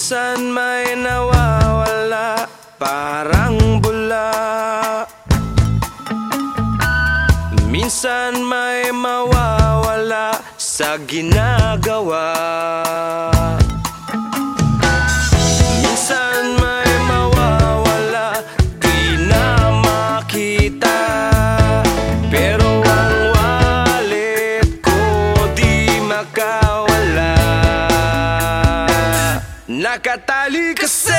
Minsan may nawawala parang bula. Minsan may mawawala sa ginagawa di makawala Nakatali kasi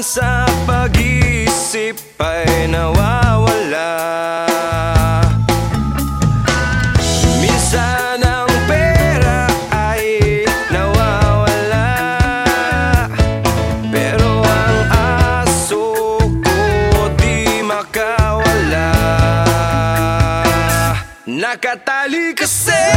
Sa pag-iisip ay nawawala. Minsan ang pera ay nawawala. Pero ang aso ko di makawala. Nakatali kasi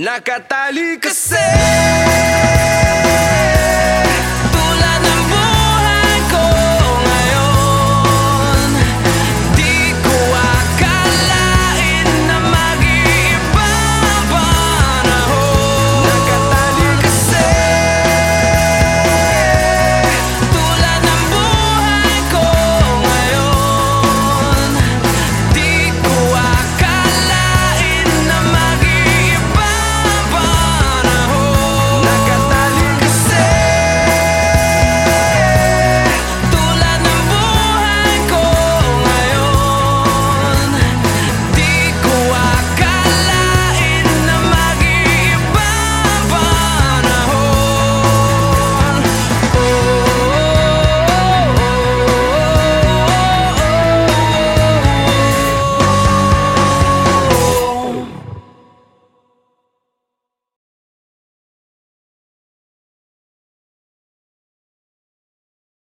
nawawala Kawawang aso ko Nakatali kasi